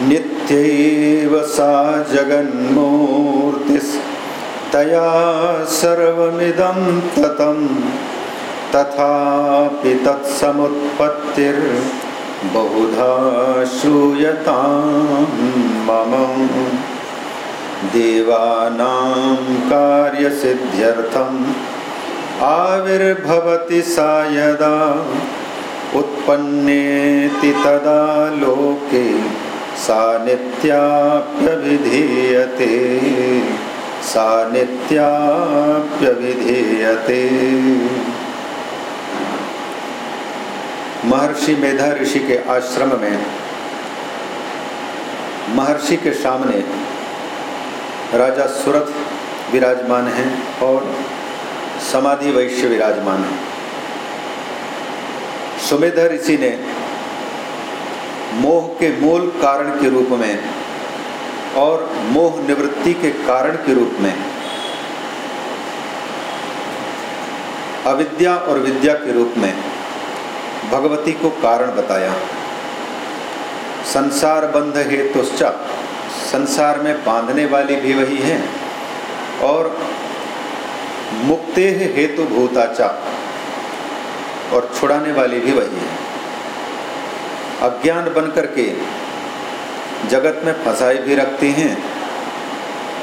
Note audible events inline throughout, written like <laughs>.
नित्यैव सा जगन्मूर्तिस्तया सर्वमिदं ततं तथापि तत्समुत्पत्तिर्बहुधा श्रूयतां मम देवानां कार्यसिद्ध्यर्थम् आविर्भवति सा यदा उत्पन्नेति तदा लोके महर्षि मेधा ऋषि के आश्रम में महर्षि के सामने राजा सुरथ विराजमान हैं और समाधि वैश्य विराजमान है। सुमेधा ऋषि ने मोह के मूल कारण के रूप में और मोह निवृत्ति के कारण के रूप में। अविद्या और विद्या के रूप में भगवती को कारण बताया। संसार बंध हेतुश्च संसार में बांधने वाली भी वही है और मुक्ते हेतु भूताचा और छुड़ाने वाली भी वही है। अज्ञान बन करके जगत में फंसाई भी रखते हैं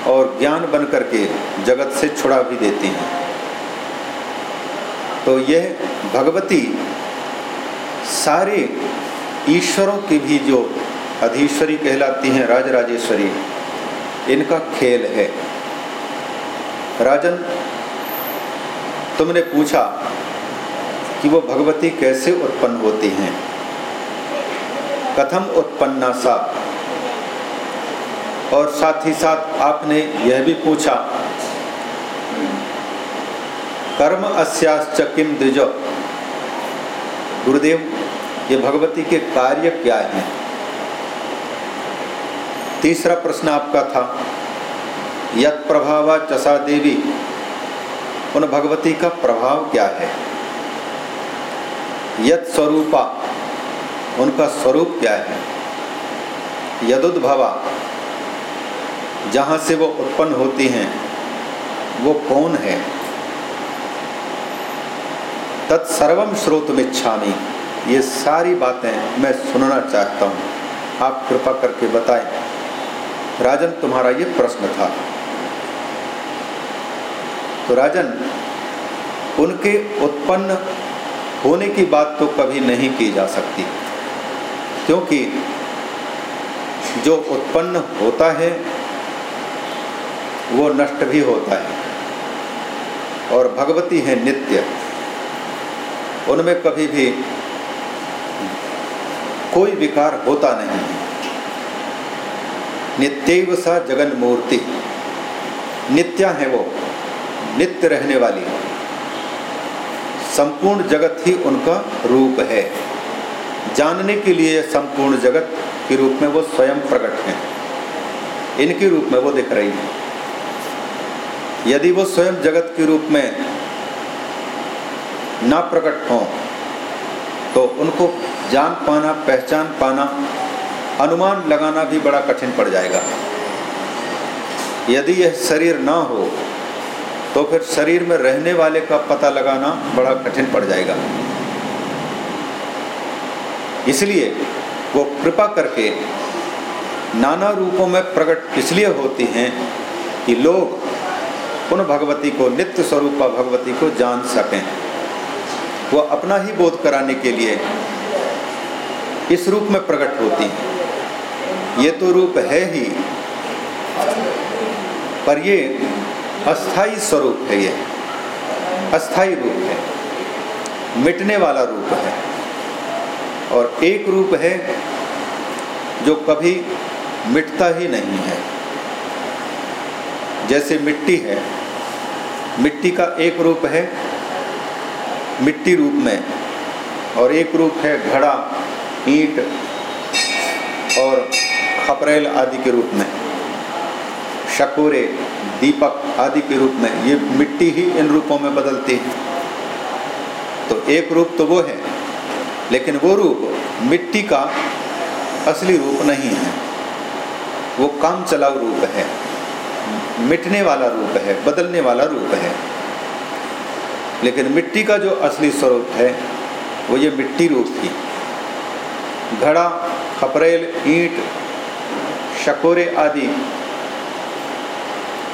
और ज्ञान बन करके जगत से छुड़ा भी देते हैं। तो यह भगवती सारे ईश्वरों की भी जो अधीश्वरी कहलाती हैं, राजराजेश्वरी, इनका खेल है। राजन, तुमने पूछा कि वो भगवती कैसे उत्पन्न होती हैं? कथम उत्पन्ना सा। और साथ ही साथ आपने यह भी पूछा, कर्म अस्याश्च किम द्विज? गुरुदेव, ये भगवती के कार्य क्या हैं? तीसरा प्रश्न आपका था, यत प्रभावा चसा देवी, उन भगवती का प्रभाव क्या है? यत स्वरूपा उनका स्वरूप क्या है? यदुद्भवा, जहाँ से वो उत्पन्न होती हैं, वो कौन है? तत्सर्वम श्रोतमिच्छामी। ये सारी बातें मैं सुनना चाहता हूँ। आप कृपा करके बताएँ। राजन, तुम्हारा ये प्रश्न था। तो राजन, उनके उत्पन्न होने की बात तो कभी नहीं की जा सकती। क्योंकि जो उत्पन्न होता है, वो नष्ट भी होता है। और भगवती है नित्य। उनमें कभी भी कोई विकार होता नहीं है। नित्यव सा जगन मूर्ति नित्या है वो। नित्य रहने वाली। संपूर्ण जगत ही उनका रूप है। जानने के लिए संपूर्ण जगत के रूप में वो स्वयं प्रकट हैं। इनके रूप में वो दिख रही है। यदि वो स्वयं जगत के रूप में ना प्रकट हों तो उनको जान पाना, पहचान पाना, अनुमान लगाना भी बड़ा कठिन पड़ जाएगा। यदि यह शरीर ना हो तो फिर शरीर में रहने वाले का पता लगाना बड़ा कठिन पड़ जाएगा। इसलिए वो कृपा करके नाना रूपों में प्रकट इसलिए होती हैं कि लोग उन भगवती को, नित्य स्वरूपा भगवती को जान सकें। वो अपना ही बोध कराने के लिए इस रूप में प्रकट होती हैं। ये तो रूप है ही, पर ये अस्थाई स्वरूप है ये। अस्थाई रूप है। मिटने वाला रूप है। और एक रूप है जो कभी मिटता ही नहीं है। जैसे मिट्टी है, मिट्टी का एक रूप है मिट्टी रूप में, और एक रूप है घड़ा, ईंट और खपरेल आदि के रूप में। शकोरे, दीपक आदि के रूप में, ये मिट्टी ही इन रूपों में बदलती है। तो एक रूप तो वो है लेकिन वो रूप मिट्टी का असली रूप नहीं है। वो काम चलाऊ रूप है, मिटने वाला रूप है, बदलने वाला रूप है। लेकिन मिट्टी का जो असली स्वरूप है, वो ये मिट्टी रूप थी। घड़ा, खपरेल, ईंट, शकोरे आदि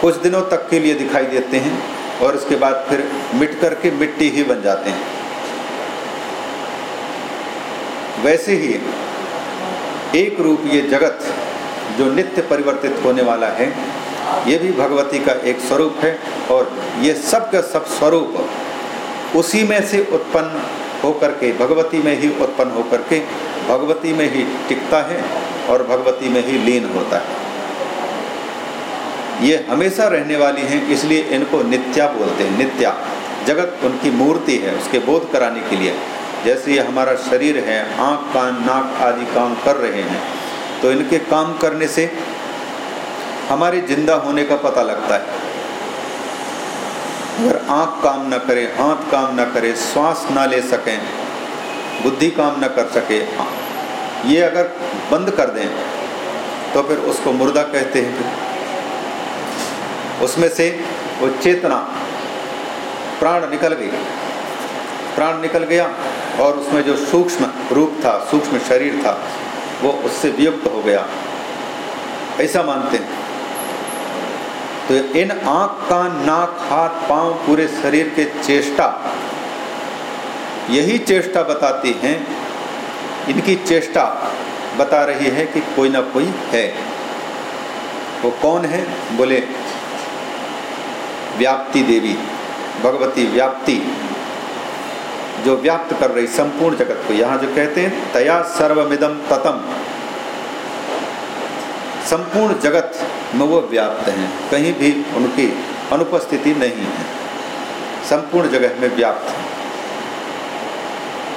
कुछ दिनों तक के लिए दिखाई देते हैं और उसके बाद फिर मिट करके मिट्टी ही बन जाते हैं। वैसे ही एक रूप ये जगत जो नित्य परिवर्तित होने वाला है, ये भी भगवती का एक स्वरूप है और ये सब का सब स्वरूप उसी में से उत्पन्न होकर के, भगवती में ही उत्पन्न होकर के भगवती में ही टिकता है और भगवती में ही लीन होता है। ये हमेशा रहने वाली हैं, इसलिए इनको नित्या बोलते हैं, नित्या। जगत उनकी मूर्ति है, उसके बोध कराने के लिए। जैसे ये हमारा शरीर है, आँख कान नाक आदि काम कर रहे हैं तो इनके काम करने से हमारे ज़िंदा होने का पता लगता है। अगर आँख काम न करे, हाथ काम न करे, श्वास ना ले सकें, बुद्धि काम न कर सके ये अगर बंद कर दें तो फिर उसको मुर्दा कहते हैं उसमें से वो चेतना, प्राण निकल गई। प्राण निकल गया और उसमें जो सूक्ष्म रूप था, सूक्ष्म शरीर था, वो उससे वियुक्त हो गया। ऐसा मानते हैं। तो इन आँख, कान, नाक, हाथ, पाँव पूरे शरीर के चेष्टा, यही चेष्टा बताती हैं। इनकी चेष्टा बता रही है कि कोई ना कोई है। वो कौन है? बोले, व्याप्ति देवी, भगवती व्याप्ति। जो व्याप्त कर रही संपूर्ण जगत को। यहाँ जो कहते हैं, तया सर्वमिदम ततम। संपूर्ण जगत में वो व्याप्त हैं। कहीं भी उनकी अनुपस्थिति नहीं है। संपूर्ण जगह में व्याप्त है।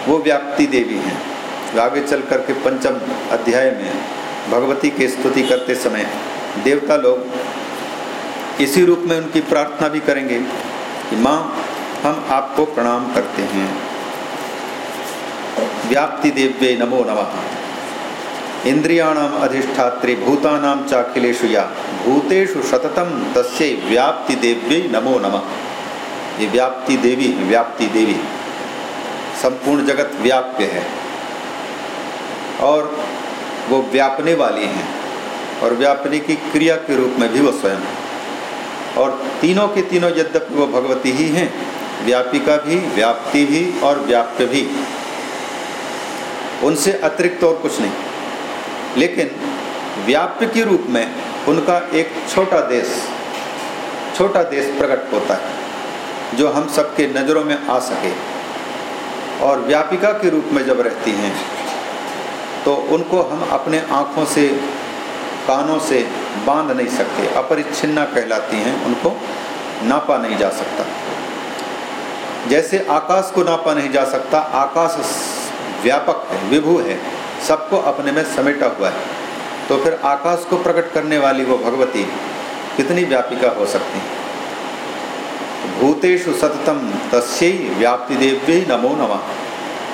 वो व्याप्ति देवी हैं। आगे चल करके पंचम अध्याय में भगवती की स्तुति करते समय देवता लोग इसी रूप में उनकी प्रार्थना भी करेंगे कि, माँ, हम आपको प्रणाम करते हैं। व्याप्ति देव्ये नमो नमः। इंद्रियाणाम अधिष्ठात्री भूतानाम चाखिलेशु या। भूतेषु सततम तस्य व्याप्ति देव्ये नमो नमः। ये व्याप्ति देवी व्याप्ति देवी संपूर्ण जगत व्याप्य है। और वो व्यापने वाली हैं। और व्यापने की क्रिया के रूप में भी वो स्वयं और तीनों के तीनों यद्यपि वो भगवती ही हैं, व्यापिका भी, व्याप्ति भी और व्याप्य भी। उनसे अतिरिक्त और कुछ नहीं। लेकिन व्याप्य के रूप में उनका एक छोटा देश छोटा देश प्रकट होता है, जो हम सबके नज़रों में आ सके और व्यापिका के रूप में जब रहती हैं तो उनको हम अपने आँखों से, कानों से बाँध नहीं सकते, अपरिच्छिन्ना कहलाती हैं, उनको नापा नहीं जा सकता। जैसे आकाश को नापा नहीं जा सकता, आकाश व्यापक है, विभु है, सबको अपने में समेटा हुआ है। तो फिर आकाश को प्रकट करने वाली वो भगवती कितनी व्यापिका हो सकती है? भूतेषु सततम तस्यै व्याप्ति देवी नमो नमः।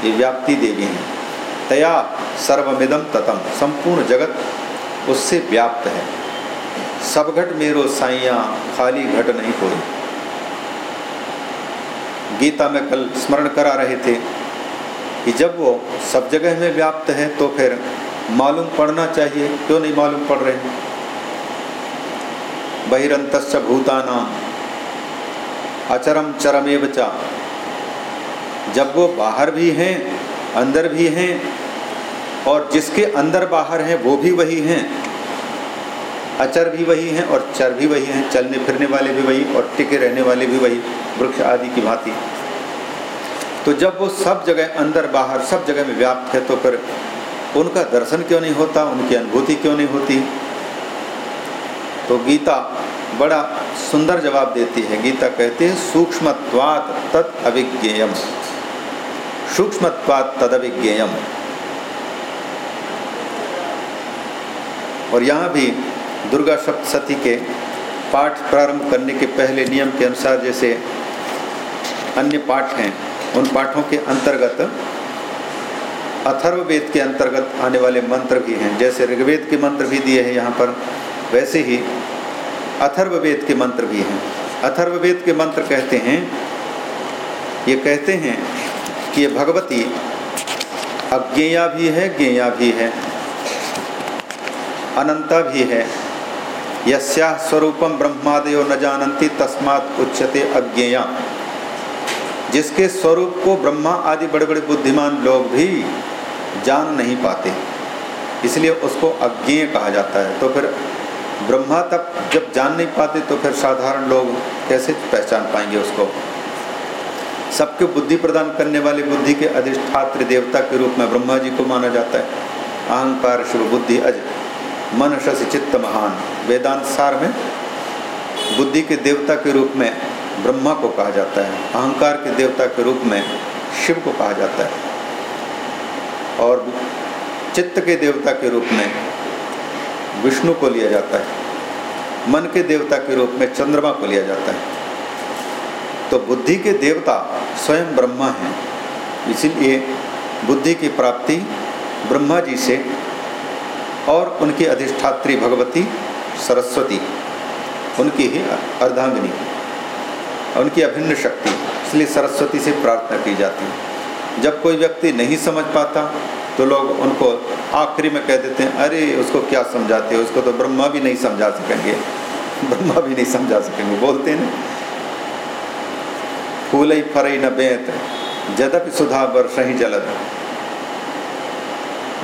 ये व्याप्ति देवी हैं। तया सर्वमिदम ततम, संपूर्ण जगत उससे व्याप्त है। सब घट मेरो साइया, खाली घट नहीं कोई। गीता में कल स्मरण करा रहे थे कि जब वो सब जगह में व्याप्त है तो फिर मालूम पड़ना चाहिए। क्यों नहीं मालूम पड़ रहे बहिरंत भूताना। अचरम चरमेव चा। जब वो बाहर भी हैं, अंदर भी हैं, और जिसके अंदर बाहर हैं, वो भी वही हैं। अचर भी वही हैं, और चर भी वही हैं। चलने फिरने वाले भी वही, और टिके रहने वाले भी वही। वृक्ष आदि की भांति। तो जब वो सब जगह अंदर बाहर, सब जगह में व्याप्त है तो फिर उनका दर्शन क्यों नहीं होता? उनकी अनुभूति क्यों नहीं होती? तो गीता बड़ा सुंदर जवाब देती है। गीता कहती है, सूक्ष्मत्वात तत् अभिज्ञेयम। सूक्ष्मत्वात तद अभिज्ञेयम। और यहाँ भी दुर्गा सप्तशती के पाठ प्रारंभ करने के पहले नियम के अनुसार जैसे अन्य पाठ हैं। उन पाठों के अंतर्गत अथर्ववेद के अंतर्गत आने वाले मंत्र भी हैं। जैसे ऋग्वेद के मंत्र भी दिए हैं यहाँ पर, वैसे ही अथर्ववेद के मंत्र भी हैं। अथर्ववेद के मंत्र कहते हैं, ये कहते हैं कि ये भगवती अज्ञेया भी है, ज्ञेया भी है, अनंता भी है। यस्या स्वरूपम ब्रह्मादयो न जानती तस्मात् उच्यते अज्ञेया। जिसके स्वरूप को ब्रह्मा आदि बड़े बड़े बुद्धिमान लोग भी जान नहीं पाते। इसलिए उसको अज्ञेय कहा जाता है। तो फिर ब्रह्मा तक जब जान नहीं पाते तो फिर साधारण लोग कैसे पहचान पाएँगे उसको? सबके बुद्धि प्रदान करने वाले बुद्धि के अधिष्ठात्र देवता के रूप में ब्रह्मा जी को माना जाता है। अहंकार शिव बुद्धि अज मन शस चित्त महान। वेदांत सार में बुद्धि के देवता के रूप में ब्रह्मा को कहा जाता है, अहंकार के देवता के रूप में शिव को कहा जाता है। और चित्त के देवता के रूप में विष्णु को लिया जाता है। मन के देवता के रूप में चंद्रमा को लिया जाता है। तो बुद्धि के देवता स्वयं ब्रह्मा हैं, इसीलिए बुद्धि की प्राप्ति ब्रह्मा जी से और उनकी अधिष्ठात्री भगवती सरस्वती, उनकी ही अर्धांगिनी। उनकी अभिन्न शक्ति। इसलिए सरस्वती से प्रार्थना की जाती है। जब कोई व्यक्ति नहीं समझ पाता तो लोग उनको आखिरी में कह देते हैं, अरे, उसको क्या समझाते हो? उसको तो ब्रह्मा भी नहीं समझा सकेंगे। <laughs> ब्रह्मा भी नहीं समझा सकेंगे। बोलते हैं फूल फरई न बेत, जदप सुधा वर्ष ही जलद।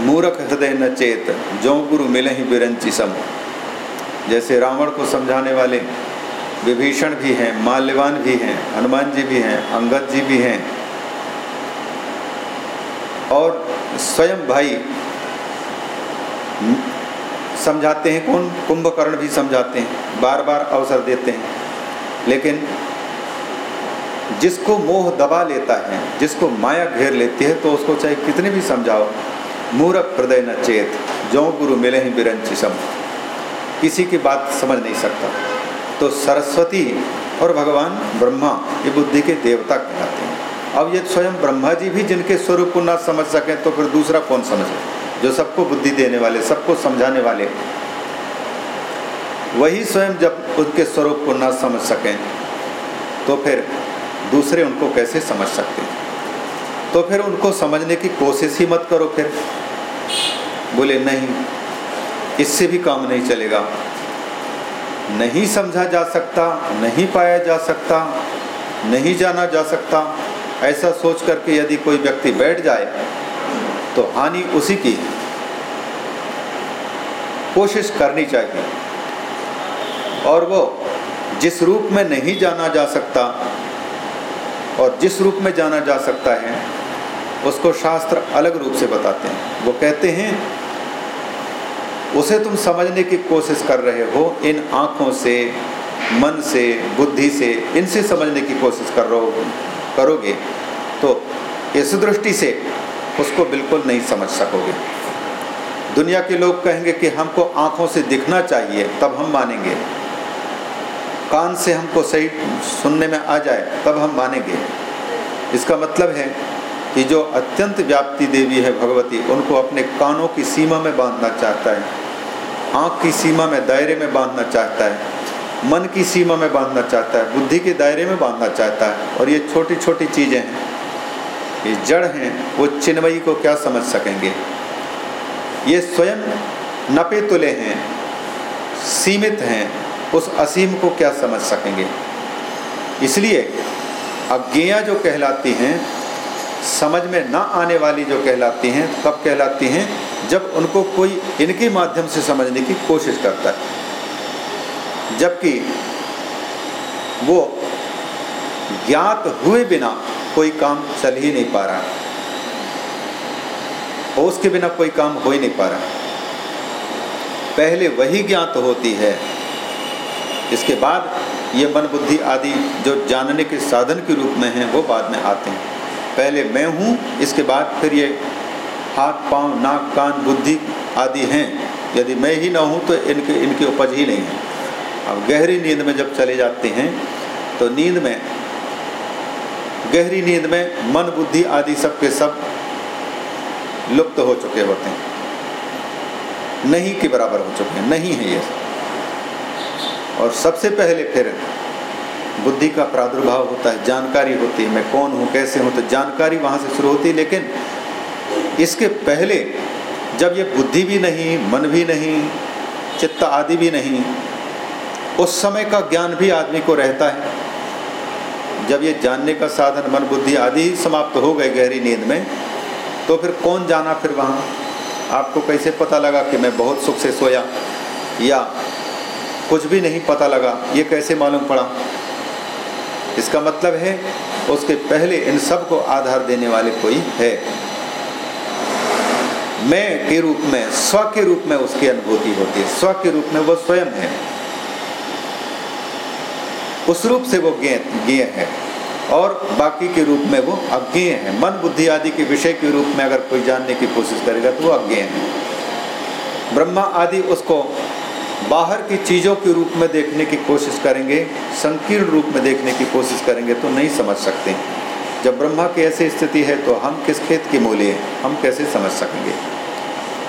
मूरख हृदय न चेत, जो गुरु मिले ही बिरंची सम। जैसे रावण को समझाने वाले विभीषण भी हैं, माल्यवान भी हैं, हनुमान जी भी हैं, अंगद जी भी हैं। और स्वयं भाई समझाते हैं कौन कुंभकर्ण भी समझाते हैं बार बार अवसर देते हैं। लेकिन जिसको मोह दबा लेता है, जिसको माया घेर लेती है तो उसको चाहे कितने भी समझाओ, मूरख हृदय न चेत जो गुरु मिले ही बिरंची सब। किसी की बात समझ नहीं सकता। तो सरस्वती और भगवान ब्रह्मा ये बुद्धि के देवता कहलाते हैं। अब ये स्वयं ब्रह्मा जी भी जिनके स्वरूप को ना समझ सकें तो फिर दूसरा कौन समझे? जो सबको बुद्धि देने वाले, सबको समझाने वाले। वही स्वयं जब उनके स्वरूप को ना समझ सकें तो फिर दूसरे उनको कैसे समझ सकते हैं? तो फिर उनको समझने की कोशिश ही मत करो फिर। बोले, नहीं, इससे भी काम नहीं चलेगा। नहीं समझा जा सकता, नहीं पाया जा सकता, नहीं जाना जा सकता। ऐसा सोच करके यदि कोई व्यक्ति बैठ जाए तो हानि उसी की है। कोशिश करनी चाहिए। और वो जिस रूप में नहीं जाना जा सकता और जिस रूप में जाना जा सकता है, उसको शास्त्र अलग रूप से बताते हैं। वो कहते हैं उसे तुम समझने की कोशिश कर रहे हो, इन आँखों से, मन से, बुद्धि से, इनसे समझने की कोशिश कर रहे हो करोगे तो इस दृष्टि से उसको बिल्कुल नहीं समझ सकोगे। दुनिया के लोग कहेंगे कि हमको आँखों से दिखना चाहिए, तब हम मानेंगे। कान से हमको सही सुनने में आ जाए, तब हम मानेंगे। इसका मतलब है कि जो अत्यंत व्याप्ति देवी है भगवती, उनको अपने कानों की सीमा में बांधना चाहता है, आँख की सीमा में दायरे में बांधना चाहता है, मन की सीमा में बांधना चाहता है, बुद्धि के दायरे में बांधना चाहता है, और ये छोटी छोटी चीज़ें हैं। ये जड़ हैं, वो चिन्मयी को क्या समझ सकेंगे? ये स्वयं नपे तुले हैं, सीमित हैं, उस असीम को क्या समझ सकेंगे? इसलिए अज्ञेया जो कहलाती हैं समझ में ना आने वाली जो कहलाती हैं, कब कहलाती हैं? जब उनको कोई इनके माध्यम से समझने की कोशिश करता है। जबकि वो ज्ञात हुए बिना कोई काम चल ही नहीं पा रहा और उसके बिना कोई काम हो ही नहीं पा रहा। पहले वही ज्ञात होती है। इसके बाद ये मन बुद्धि आदि जो जानने के साधन के रूप में हैं, वो बाद में आते हैं। पहले मैं हूँ, इसके बाद फिर ये हाथ, पाँव, नाक, कान, बुद्धि आदि हैं। यदि मैं ही ना हूँ तो इनके, इनकी उपज ही नहीं है। अब गहरी नींद में जब चले जाते हैं तो नींद में, गहरी नींद में मन, बुद्धि आदि सब के सब लुप्त हो चुके होते हैं। नहीं के बराबर हो चुके हैं, नहीं है ये और सबसे पहले फिर बुद्धि का प्रादुर्भाव होता है, जानकारी होती है, मैं कौन हूँ, कैसे हूँ तो जानकारी वहाँ से शुरू होती है, लेकिन इसके पहले जब ये बुद्धि भी नहीं, मन भी नहीं, चित्त आदि भी नहीं, उस समय का ज्ञान भी आदमी को रहता है। जब ये जानने का साधन, मन, बुद्धि आदि ही समाप्त हो गए गहरी नींद में तो फिर कौन जाना फिर वहाँ? आपको कैसे पता लगा कि मैं बहुत सुख से सोया या कुछ भी नहीं पता लगा? ये कैसे मालूम पड़ा? इसका मतलब है, उसके पहले इन सबको आधार देने वाले कोई है। मैं के रूप में, स्व के रूप में उसकी अनुभूति होती है। स्व के रूप में वो स्वयं है। उस रूप से वो ज्ञेय है और बाकी के रूप में वो अज्ञेय है। मन, बुद्धि आदि के विषय के रूप में अगर कोई जानने की कोशिश करेगा तो वो अज्ञेय है। ब्रह्मा आदि उसको बाहर की चीज़ों के रूप में देखने की कोशिश करेंगे, संकीर्ण रूप में देखने की कोशिश करेंगे तो नहीं समझ सकते। जब ब्रह्मा की ऐसी स्थिति है तो हम किस खेत के मूल्य हैं, हम कैसे समझ सकेंगे?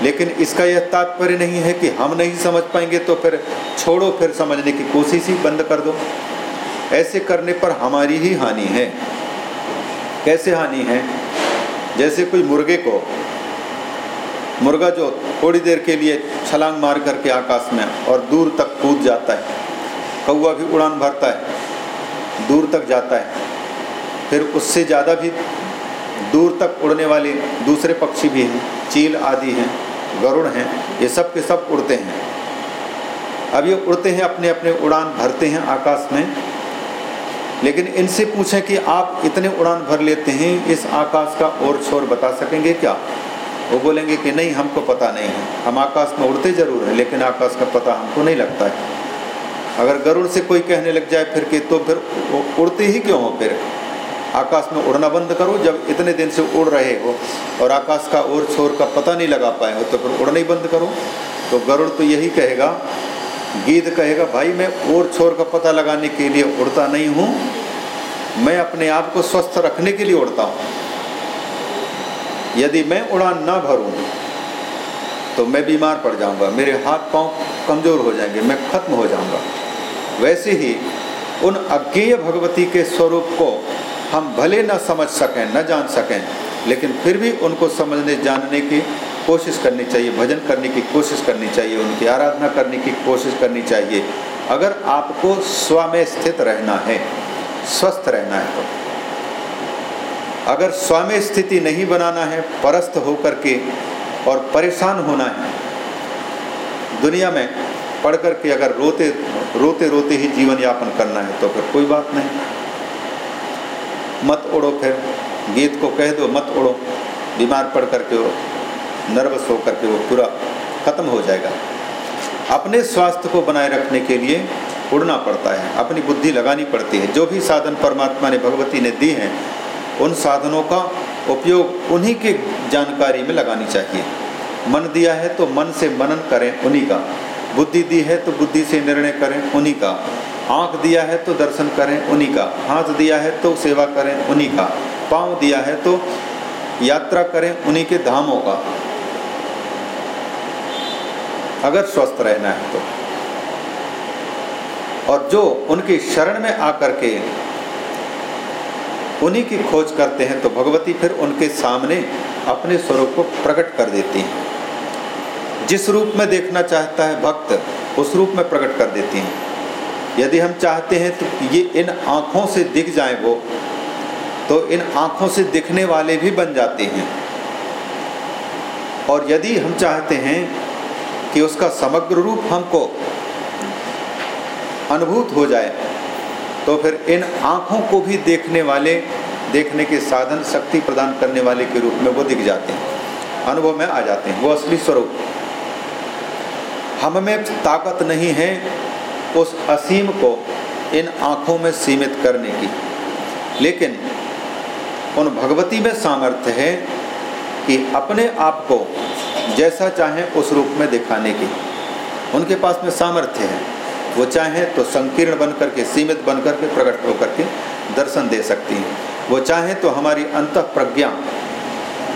लेकिन इसका यह तात्पर्य नहीं है कि हम नहीं समझ पाएँगे तो फिर छोड़ो, फिर समझने की कोशिश ही बंद कर दो। ऐसे करने पर हमारी ही हानि है। कैसे हानि है? जैसे कोई मुर्गे को मुर्गा जो थोड़ी देर के लिए छलांग मार करके आकाश में और दूर तक कूद जाता है। कौआ भी उड़ान भरता है, दूर तक जाता है। फिर उससे ज़्यादा भी दूर तक उड़ने वाले दूसरे पक्षी भी हैं, चील आदि हैं, गरुड़ हैं, ये सब के सब उड़ते हैं। अब ये उड़ते हैं अपने अपने उड़ान भरते हैं आकाश में। लेकिन इनसे पूछें कि आप इतने उड़ान भर लेते हैं, इस आकाश का और छोर बता सकेंगे क्या? वो बोलेंगे कि नहीं, हमको पता नहीं है। हम आकाश में उड़ते ज़रूर हैं, लेकिन आकाश का पता हमको नहीं लगता है। अगर गरुड़ से कोई कहने लग जाए फिर कि तो फिर वो उड़ते ही क्यों हो फिर? आकाश में उड़ना बंद करो, जब इतने दिन से उड़ रहे हो और आकाश का और छोर का पता नहीं लगा पाए हो तो फिर उड़ना ही बंद करो। तो गरुड़ तो यही कहेगा, गीत कहेगा, भाई, मैं और छोर का पता लगाने के लिए उड़ता नहीं हूँ। मैं अपने आप को स्वस्थ रखने के लिए उड़ता हूँ। यदि मैं उड़ान ना भरूँ तो मैं बीमार पड़ जाऊँगा, मेरे हाथ पाँव कमज़ोर हो जाएँगे, मैं खत्म हो जाऊँगा। वैसे ही उन अज्ञेय भगवती के स्वरूप को हम भले न समझ सकें, न जान सकें, लेकिन फिर भी उनको समझने, जानने की कोशिश करनी चाहिए, भजन करने की कोशिश करनी चाहिए, उनकी आराधना करने की कोशिश करनी चाहिए। अगर आपको स्व में स्थित रहना है, स्वस्थ रहना है तो अगर स्वामी स्थिति नहीं बनाना है, परस्त होकर के और परेशान होना है, दुनिया में पढ़ कर के अगर रोते रोते रोते ही जीवन यापन करना है तो फिर कोई बात नहीं। मत उड़ो फिर, गीत को कह दो, मत उड़ो बीमार पड़ करके वो, नर्वस हो करके वो पूरा ख़त्म हो जाएगा। अपने स्वास्थ्य को बनाए रखने के लिए उड़ना पड़ता है, अपनी बुद्धि लगानी पड़ती है। जो भी साधन परमात्मा ने, भगवती ने दी हैं उन साधनों का उपयोग उन्हीं के जानकारी में लगानी चाहिए। मन दिया है तो मन से मनन करें उन्हीं का। बुद्धि दी है तो बुद्धि से निर्णय करें उन्हीं का। आँख दिया है तो दर्शन करें उन्हीं का। हाथ दिया है तो सेवा करें उन्हीं का। पाँव दिया है तो यात्रा करें उन्हीं के धामों का। अगर स्वस्थ रहना है तो। और जो उनकी शरण में आकर के उन्हीं की खोज करते हैं तो भगवती फिर उनके सामने अपने स्वरूप को प्रकट कर देती हैं। जिस रूप में देखना चाहता है भक्त, उस रूप में प्रकट कर देती हैं। यदि हम चाहते हैं तो ये इन आँखों से दिख जाए वो तो इन आँखों से दिखने वाले भी बन जाते हैं। और यदि हम चाहते हैं कि उसका समग्र रूप हमको अनुभूत हो जाए तो फिर इन आँखों को भी देखने वाले, देखने के साधन शक्ति प्रदान करने वाले के रूप में वो दिख जाते हैं। अनुभव में आ जाते हैं। वो असली स्वरूप। हम में ताकत नहीं है उस असीम को इन आँखों में सीमित करने की। लेकिन उन भगवती में सामर्थ्य है कि अपने आप को जैसा चाहें उस रूप में दिखाने की। उनके पास में सामर्थ्य है। वो चाहें तो संकीर्ण बन करके सीमित बन करके प्रकट होकर के दर्शन दे सकती हैं। वो चाहें तो हमारी अंत प्रज्ञा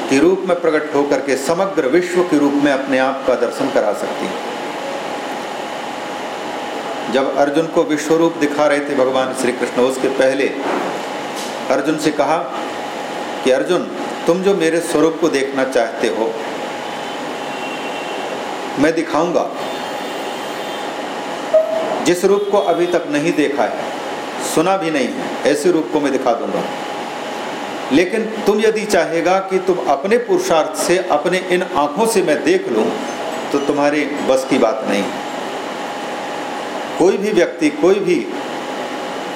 के रूप में प्रकट होकर के समग्र विश्व के रूप में अपने आप का दर्शन करा सकती हैं। जब अर्जुन को विश्व रूप दिखा रहे थे भगवान श्री कृष्ण, उसके पहले अर्जुन से कहा कि अर्जुन, तुम जो मेरे स्वरूप को देखना चाहते हो, मैं दिखाऊँगा। जिस रूप को अभी तक नहीं देखा है, सुना भी नहीं है, ऐसे रूप को मैं दिखा दूँगा। लेकिन तुम यदि चाहेगा कि तुम अपने पुरुषार्थ से, अपने इन आँखों से मैं देख लूँ तो तुम्हारी बस की बात नहीं। कोई भी व्यक्ति, कोई भी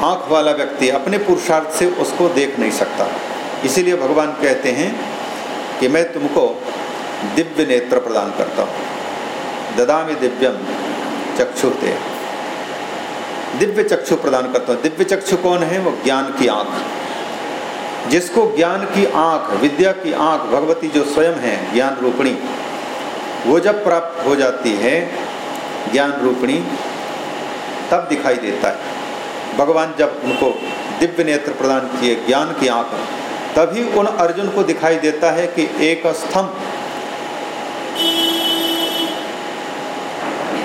आँख वाला व्यक्ति अपने पुरुषार्थ से उसको देख नहीं सकता। इसीलिए भगवान कहते हैं कि मैं तुमको दिव्य नेत्र प्रदान करता हूँ। ददा में दिव्यम चक्षुते दिव्य चक्षु प्रदान करता हूँ। दिव्य चक्षु कौन है? वो ज्ञान की आँख। जिसको ज्ञान की आँख, विद्या की आँख, भगवती जो स्वयं है, ज्ञान रूपणी, वो जब प्राप्त हो जाती है, ज्ञान रूपणी, तब दिखाई देता है। भगवान जब उनको दिव्य नेत्र प्रदान किए, ज्ञान की आँख, तभी उन अर्जुन को दिखाई देता है कि एक स्तंभ,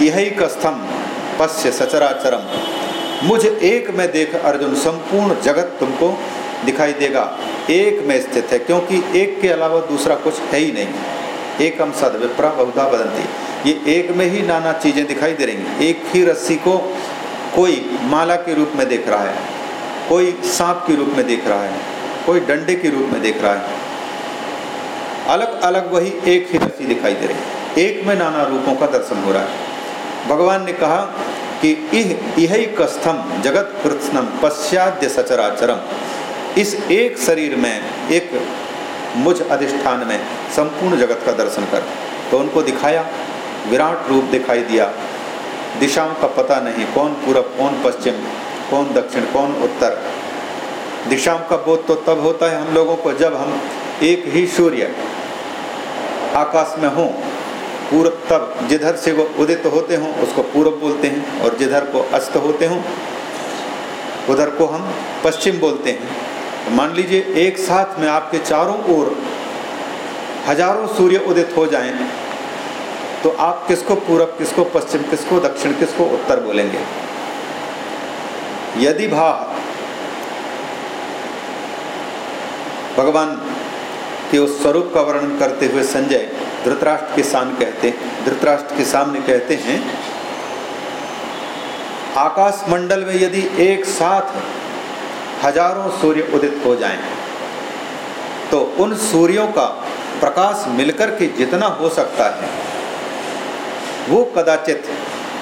यही कस्थम पश्य सचराचरम। मुझ एक में देख अर्जुन संपूर्ण जगत तुमको दिखाई देगा। एक में स्थित है, क्योंकि एक के अलावा दूसरा कुछ है ही नहीं। एकम सद विप्रा बहुधा बदंती। ये एक में ही नाना चीज़ें दिखाई दे रही एक ही रस्सी को कोई माला के रूप में देख रहा है, कोई सांप के रूप में देख रहा है, कोई डंडे के रूप में देख रहा है। अलग अलग वही एक ही रस्सी दिखाई दे रही है। एक में नाना रूपों का दर्शन हो रहा है। भगवान ने कहा कि इह यही कस्थम, जगत कृत्नम पश्चाद्य सचराचरम। इस एक शरीर में, एक मुझ अधिष्ठान में संपूर्ण जगत का दर्शन कर। तो उनको दिखाया, विराट रूप दिखाई दिया। दिशाओं का पता नहीं, कौन पूरब, कौन पश्चिम, कौन दक्षिण, कौन उत्तर। दिशाओं का बोध तो तब होता है हम लोगों को जब हम एक ही सूर्य आकाश में हों। पूर्व तब जिधर से वो उदित होते हों, उसको पूर्व बोलते हैं और जिधर को अस्त होते हों, उधर को हम पश्चिम बोलते हैं। तो मान लीजिए एक साथ में आपके चारों ओर हज़ारों सूर्य उदित हो जाएँ तो आप किसको पूरब, किसको पश्चिम, किसको दक्षिण, किसको उत्तर बोलेंगे? यदि भा भगवान के उस स्वरूप का वर्णन करते हुए संजय धृतराष्ट्र के सामने कहते, धृतराष्ट्र के सामने कहते हैं आकाश मंडल में यदि एक साथ हज़ारों सूर्य उदित हो जाएँ तो उन सूर्यों का प्रकाश मिलकर के जितना हो सकता है, वो कदाचित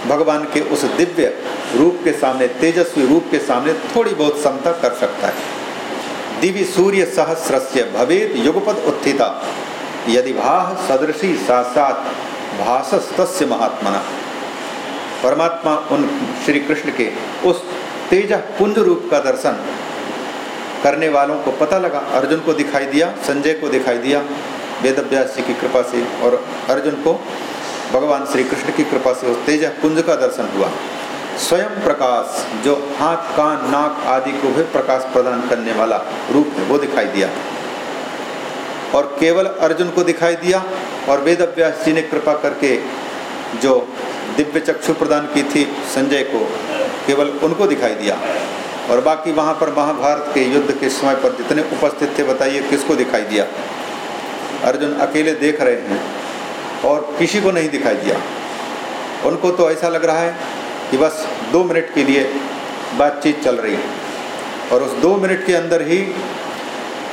भगवान के उस दिव्य रूप के सामने, तेजस्वी रूप के सामने थोड़ी बहुत समता कर सकता है। दिव्य सूर्य सहस्रस्य भवेद युगपद उत्थिता। यदि भाह सदृशी साथ भाषस्त महात्मना। परमात्मा उन श्री कृष्ण के उस तेज पुंज रूप का दर्शन करने वालों को पता लगा, अर्जुन को दिखाई दिया, संजय को दिखाई दिया वेद जी की कृपा से, और अर्जुन को भगवान श्री कृष्ण की कृपा से उस तेज पुंज का दर्शन हुआ। स्वयं प्रकाश, जो हाथ, कान, नाक आदि को भी प्रकाश प्रदान करने वाला रूप है, वो दिखाई दिया। और केवल अर्जुन को दिखाई दिया, और वेद अभ्यास जी ने कृपा करके जो दिव्य चक्षु प्रदान की थी संजय को, केवल उनको दिखाई दिया। और बाकी वहाँ पर महाभारत के युद्ध के समय पर जितने उपस्थित थे, बताइए किसको दिखाई दिया? अर्जुन अकेले देख रहे हैं, और किसी को नहीं दिखाई दिया। उनको तो ऐसा लग रहा है कि बस दो मिनट के लिए बातचीत चल रही है। और उस दो मिनट के अंदर ही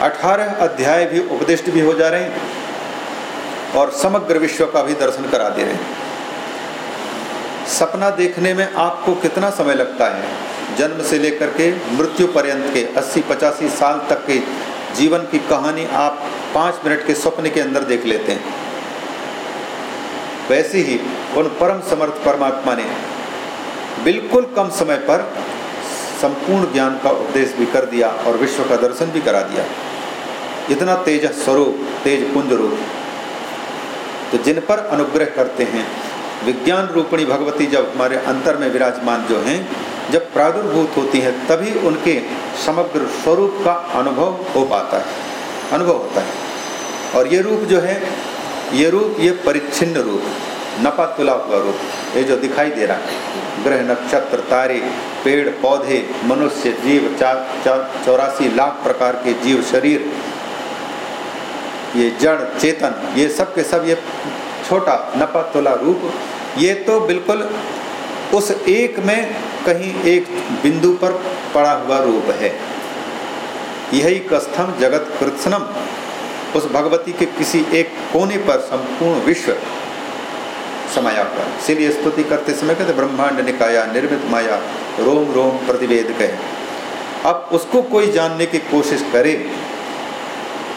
अठारह अध्याय भी उपदिष्ट भी हो जा रहे हैं और समग्र विश्व का भी दर्शन करा दे रहे हैं। सपना देखने में आपको कितना समय लगता है? जन्म से लेकर के मृत्यु पर्यंत के 80-85 साल तक के जीवन की कहानी आप पाँच मिनट के स्वप्न के अंदर देख लेते हैं। वैसे ही उन परम समर्थ परमात्मा ने बिल्कुल कम समय पर संपूर्ण ज्ञान का उपदेश भी कर दिया और विश्व का दर्शन भी करा दिया। इतना तेज स्वरूप, तेज पुंज रूप। तो जिन पर अनुग्रह करते हैं, विज्ञान रूपणी भगवती जब हमारे अंतर में विराजमान जो हैं, जब प्रादुर्भूत होती हैं, तभी उनके समग्र स्वरूप का अनुभव हो पाता है, अनुभव होता है। और ये रूप जो है, ये रूप, ये परिच्छिन्न रूप। नपा तुला हुआ रूप ये जो दिखाई दे रहा है, ग्रह नक्षत्र, तारे, पेड़, पौधे, मनुष्य, जीव चार चौरासी लाख प्रकार के जीव, शरीर, ये जड़, चेतन, ये सब के सब ये छोटा नपा तुला रूप, ये तो बिल्कुल उस एक में कहीं एक बिंदु पर पड़ा हुआ रूप है। यही कस्थम जगत कृत्सनम। उस भगवती के किसी एक कोने पर संपूर्ण विश्व समाया हुआ इसीलिए स्तुति करते समय कहते, ब्रह्मांड निकाया, निर्मित माया, रोम रोम प्रतिवेद कहे। अब उसको कोई जानने की कोशिश करे,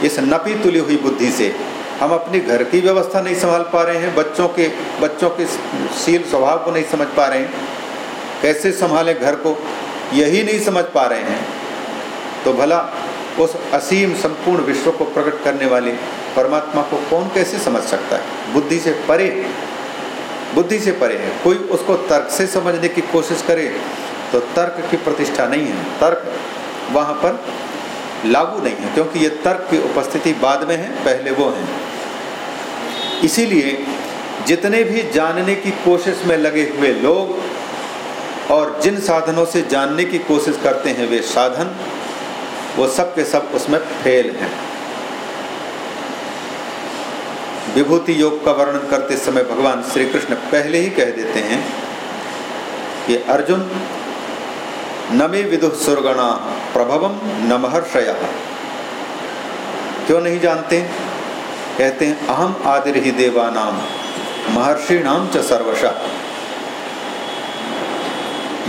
इस नपी तुली हुई बुद्धि से, हम अपने घर की व्यवस्था नहीं संभाल पा रहे हैं, बच्चों के बच्चों के सील स्वभाव को नहीं समझ पा रहे हैं। कैसे संभालें घर को, यही नहीं समझ पा रहे हैं। तो भला उस असीम संपूर्ण विश्व को प्रकट करने वाले परमात्मा को कौन कैसे समझ सकता है? बुद्धि से परे बुद्धि से परे है। कोई उसको तर्क से समझने की कोशिश करे तो तर्क की प्रतिष्ठा नहीं है। तर्क वहाँ पर लागू नहीं है, क्योंकि ये तर्क की उपस्थिति बाद में है, पहले वो है। इसीलिए जितने भी जानने की कोशिश में लगे हुए लोग और जिन साधनों से जानने की कोशिश करते हैं, वे साधन, वो सब के सब उसमें फेल हैं। विभूति योग का वर्णन करते समय भगवान श्री कृष्ण पहले ही कह देते हैं कि अर्जुन, नमे विदु सुरगणा प्रभवम न महर्षया क्यों नहीं जानते? कहते हैं, अहम आदिर ही देवानाम महर्षि नाम च सर्वशा।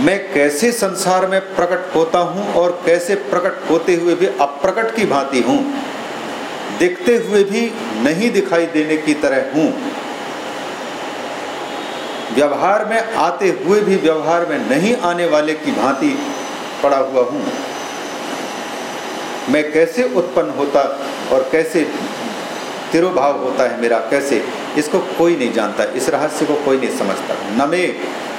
मैं कैसे संसार में प्रकट होता हूँ और कैसे प्रकट होते हुए भी अप्रकट की भांति हूँ? दिखते हुए भी नहीं दिखाई देने की तरह हूँ। व्यवहार में आते हुए भी व्यवहार में नहीं आने वाले की भांति पड़ा हुआ हूँ। मैं कैसे उत्पन्न होता और कैसे तिरुभाव होता है मेरा, कैसे? इसको कोई नहीं जानता, इस रहस्य को कोई नहीं समझता। न मे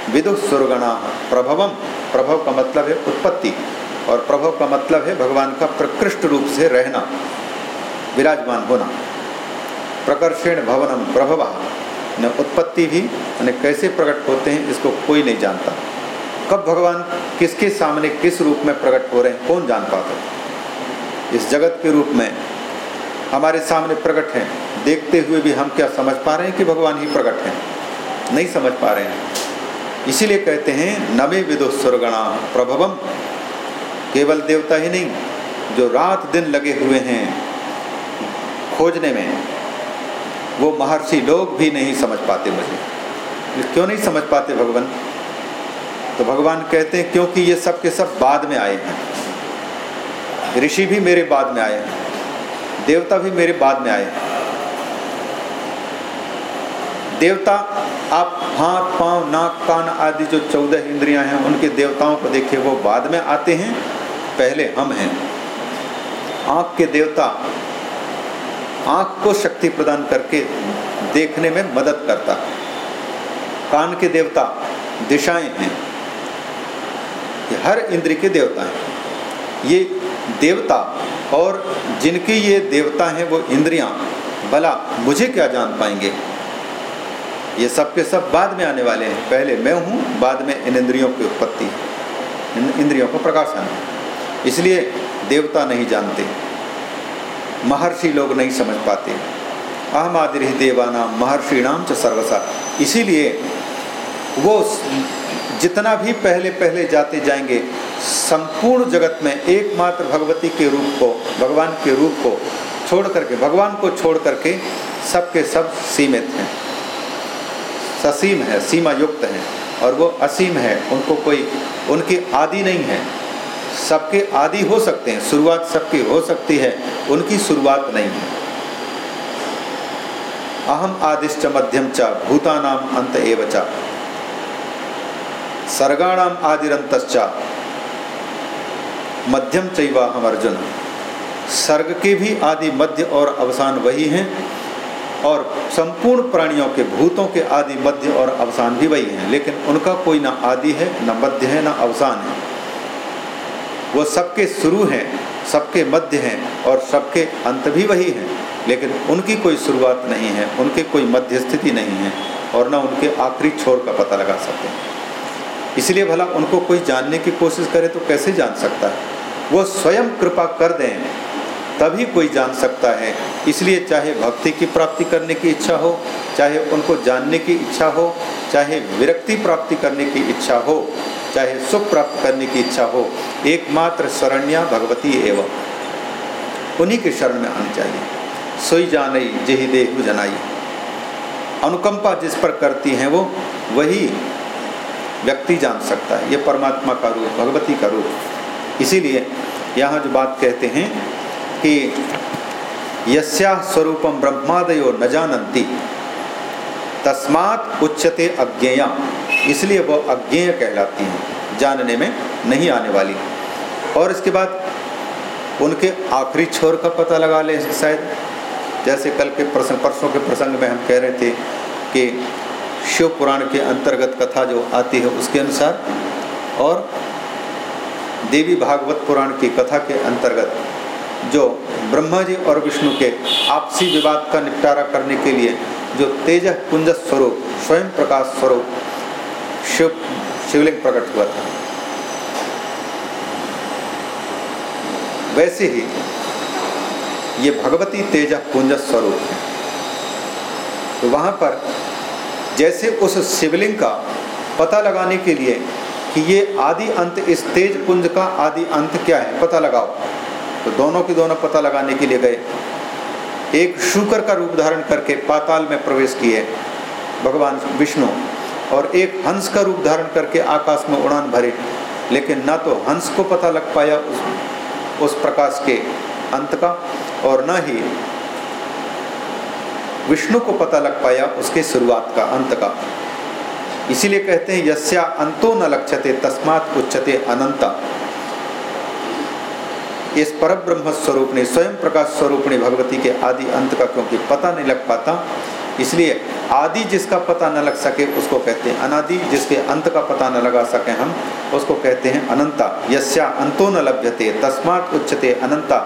विदु सुरगणा प्रभवम, प्रभव का मतलब है उत्पत्ति, और प्रभव का मतलब है भगवान का प्रकृष्ट रूप से रहना। विराजमान होना। प्रकर्षण भवनम प्रभवा। न उत्पत्ति भी यानी कैसे प्रकट होते हैं, इसको कोई नहीं जानता। कब भगवान किसके सामने किस रूप में प्रकट हो रहे हैं, कौन जान पाता इस जगत के रूप में हमारे सामने प्रकट हैं। देखते हुए भी हम क्या समझ पा रहे हैं कि भगवान ही प्रकट हैं? नहीं समझ पा रहे हैं। इसीलिए कहते हैं नवे विदो स्वर्गणा प्रभवम। केवल देवता ही नहीं, जो रात दिन लगे हुए हैं खोजने में वो महर्षि लोग भी नहीं समझ पाते मुझे। क्यों नहीं समझ पाते भगवान? तो भगवान कहते हैं, क्योंकि ये सब के सब बाद में आए हैं। ऋषि भी मेरे बाद में आए हैं। देवता भी मेरे बाद में आए देवता, आप हाथ, पाँव, नाक, कान आदि जो चौदह इंद्रियाँ हैं, उनके देवताओं को देखिए, वो बाद में आते हैं। पहले हम हैं। आँख के देवता आँख को शक्ति प्रदान करके देखने में मदद करता। है कान के देवता दिशाएँ हैं। ये हर इंद्र के देवता हैं। ये देवता और जिनके ये देवता हैं वो इंद्रियाँ। भला मुझे क्या जान पाएँगे? ये सब के सब बाद में आने वाले हैं। पहले मैं हूँ, बाद में इन इंद्रियों की उत्पत्ति। इन इंद्रियों का प्रकाशन। इसलिए देवता नहीं जानते। महर्षि लोग नहीं समझ पाते। अहम आदि देवाना महर्षि नाम च सर्वसा। इसीलिए वो जितना भी पहले पहले जाते जाएँगे, संपूर्ण जगत में एकमात्र भगवती के रूप को, भगवान के रूप को छोड़ करके, भगवान को छोड़ करके सबके सब सीमित हैं। ससीम है सीमा युक्त हैं और वो असीम है। उनको कोई, उनकी आदि नहीं है। सबके आदि हो सकते हैं, शुरुआत सबकी हो सकती है, उनकी शुरुआत नहीं है। अहम आदिश्च मध्यम च, भूतानाम अंत एव च। सर्गाणाम आदिरंत मध्यम चैवा हम अर्जुन। सर्ग के भी आदि मध्य और अवसान वही हैं, और संपूर्ण प्राणियों के, भूतों के आदि मध्य और अवसान भी वही हैं, लेकिन उनका कोई ना आदि है, न मध्य है, ना अवसान है। वो सबके शुरू हैं, सबके मध्य हैं और सबके अंत भी वही हैं। लेकिन उनकी कोई शुरुआत नहीं है, उनके कोई मध्य स्थिति नहीं है और ना उनके आखिरी छोर का पता लगा सकते हैं। इसलिए भला उनको कोई जानने की कोशिश करे तो कैसे जान सकता है? वो स्वयं कृपा कर दें, तभी कोई जान सकता है। इसलिए चाहे भक्ति की प्राप्ति करने की इच्छा हो, चाहे उनको जानने की इच्छा हो, चाहे विरक्ति प्राप्ति करने की इच्छा हो चाहे सुख प्राप्त करने की इच्छा हो, एकमात्र शरण्या भगवती एवं। उन्हीं के शरण में आनी चाहिए। सोई जानई, जही देहु जनाई अनुकंपा जिस पर करती हैं वो, वही व्यक्ति जान सकता है। ये परमात्मा का रूप, भगवती का रूप। इसीलिए यहाँ जो बात कहते हैं कि यस्या स्वरूपम ब्रह्मादयो न जानती तस्मात उच्चते अज्ञेया। इसलिए वह अज्ञेय कहलाती हैं, जानने में नहीं आने वाली। और इसके बाद उनके आखिरी छोर का पता लगा ले शायद। जैसे कल के प्रसंग, परसों के प्रसंग में हम कह रहे थे कि शिव पुराण के अंतर्गत कथा जो आती है उसके अनुसार और देवी भागवत पुराण की कथा के अंतर्गत जो ब्रह्मा जी और विष्णु के आपसी विवाद का निपटारा करने के लिए जो तेज कुंज स्वरूप, स्वयं प्रकाश स्वरूप शिव, शिवलिंग प्रकट हुआ था। वैसे ही ये भगवती तेज कुंज स्वरूप है। तो वहाँ पर जैसे उस शिवलिंग का पता लगाने के लिए कि ये आदि अंत, इस तेज कुंज का आदि अंत क्या है, पता लगाओ। तो दोनों की दोनों पता लगाने के लिए गए। एक शुकर का रूप धारण करके पाताल में प्रवेश किए भगवान विष्णु और एक हंस का रूप धारण करके आकाश में उड़ान भरे। लेकिन ना तो हंस को पता लग पाया उस उस प्रकाश के अंत का और न ही विष्णु को पता लग पाया उसके शुरुआत का अंत का। इसीलिए कहते हैं, यस्या अंतो न लक्ष्यते तस्मात उच्चते अनंता इस पर ब्रह्म स्वरूप ने स्वयं प्रकाश स्वरूप ने भगवती के आदि अंत का क्योंकि पता नहीं लग पाता, इसलिए आदि जिसका पता न लग सके, उसको कहते हैं अनादि, जिसके अंत का पता न लगा सके हम, उसको कहते हैं अनंता। यस्या अंतो न लभ्यते, तस्मात उच्चते अनंता।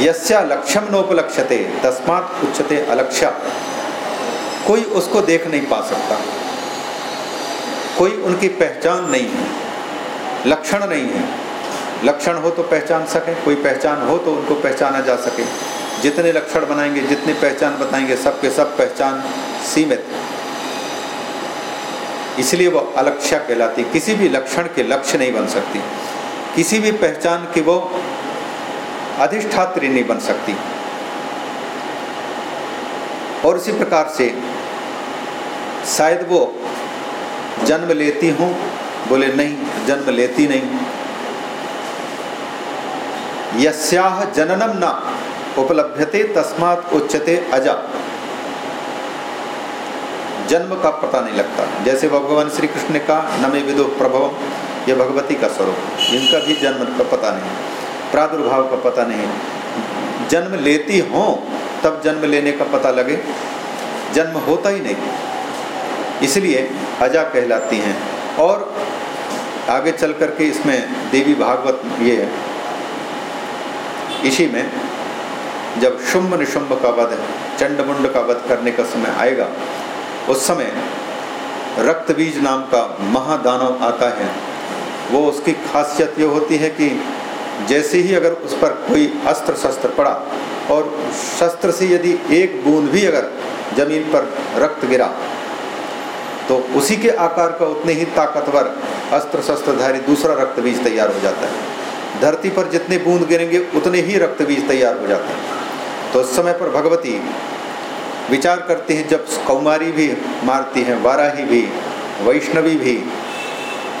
यस्या लक्ष्यम नोपलक्ष्यते, तस्मात उच्चते अलक्ष्य। कोई उसको देख नहीं पा सकता। कोई उनकी पहचान नहीं है, लक्षण नहीं है। लक्षण हो तो पहचान सके, कोई पहचान हो तो उनको पहचाना जा सके। जितने लक्षण बनाएँगे, जितनी पहचान बताएँगे, सबके सब पहचान सीमित। इसलिए वो अलक्ष्या कहलाती। किसी भी लक्षण के लक्ष्य नहीं बन सकती। किसी भी पहचान की वो अधिष्ठात्री नहीं बन सकती। और इसी प्रकार से शायद वो जन्म लेती हूँ, बोले, नहीं, जन्म लेती नहीं। यस्याह जननम न। उपलभ्यते, तस्मात उच्चते अजा। जन्म का पता नहीं लगता। जैसे भगवान श्री कृष्ण ने कहा नमे विदो प्रभव यह भगवती का स्वरूप। इनका भी जन्म का पता नहीं। प्रादुर्भाव का पता नहीं। जन्म लेती हो, तब जन्म लेने का पता लगे। जन्म होता ही नहीं। इसलिए अजा कहलाती हैं। और आगे चल करके इसमें देवी भागवत ये इसी में जब शुंभ निशुंभ का वध, चंडमुंड का वध करने का समय आएगा, उस समय रक्त बीज नाम का महादानव आता है। वो उसकी खासियत ये होती है कि जैसे ही अगर उस पर कोई अस्त्र शस्त्र पड़ा और शस्त्र से यदि एक बूंद भी अगर ज़मीन पर रक्त गिरा तो उसी के आकार का उतने ही ताकतवर अस्त्र शस्त्रधारी दूसरा रक्त बीज तैयार हो जाता है। धरती पर जितने बूंद गिरेंगे, उतने ही रक्त बीज तैयार हो जाते हैं। तो उस समय पर भगवती विचार करती हैं, जब कौमारी भी मारती हैं, वाराही भी, वैष्णवी भी,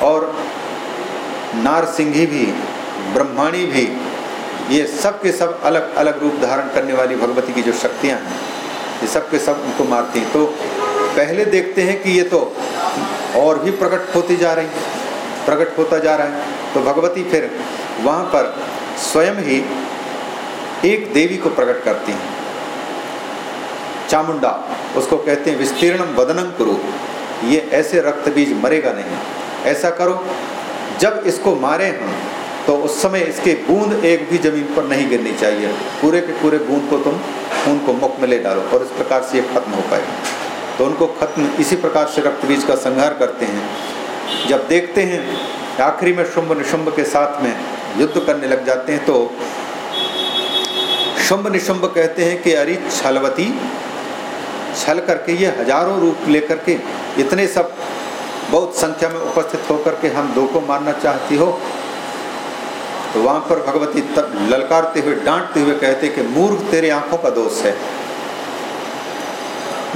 और नारसिंही भी, ब्रह्माणी भी, ये सब के सब अलग अलग रूप धारण करने वाली भगवती की जो शक्तियाँ हैं, ये सब के सब उनको मारती हैं। तो पहले देखते हैं कि ये तो और भी प्रकट होती जा रही प्रकट होता जा रहा है। तो भगवती फिर वहाँ पर स्वयं ही एक देवी को प्रकट करती हैं। चामुंडा, उसको कहते हैं विस्तीर्णम वदनम करो। ये ऐसे रक्त बीज मरेगा नहीं। ऐसा करो, जब इसको मारे हम तो उस समय इसके बूंद एक भी ज़मीन पर नहीं गिरनी चाहिए। पूरे के पूरे बूंद को तुम खून को मुख में ले डालो और इस प्रकार से ये खत्म हो पाए तो उनको खत्म इसी प्रकार से रक्त बीज का संहार करते हैं। जब देखते हैं, आखिरी में शुंभ निशुंभ के साथ में युद्ध करने लग जाते हैं तो शुंभ निशुंभ कहते हैं कि अरे छलवती, छल करके ये हज़ारों रूप लेकर के इतने सब बहुत संख्या में उपस्थित होकर के हम दो को मारना चाहती हो। तो वहाँ पर भगवती ललकारते हुए, डांटते हुए कहते कि मूर्ख तेरे आँखों का दोष है।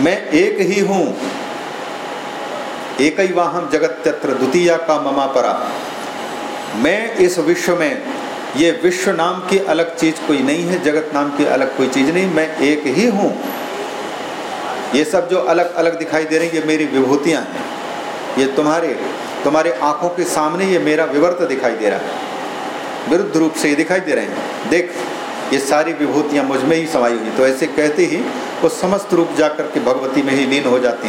मैं एक ही हूँ एक ही वाहम जगत तत्र द्वितीय का ममा परा। मैं इस विश्व में ये विश्व नाम की अलग चीज़ कोई नहीं है, जगत नाम की अलग कोई चीज़ नहीं, मैं एक ही हूँ। ये सब जो अलग अलग दिखाई दे रही ये मेरी विभूतियाँ हैं। ये तुम्हारे तुम्हारे आँखों के सामने ये मेरा विवर्त दिखाई दे रहा है। विरुद्ध रूप से ये दिखाई दे रहे हैं। देख, ये सारी विभूतियाँ मुझमें ही समाई हुई तो ऐसे कहते ही वो समस्त रूप जाकर के भगवती में ही लीन हो जाती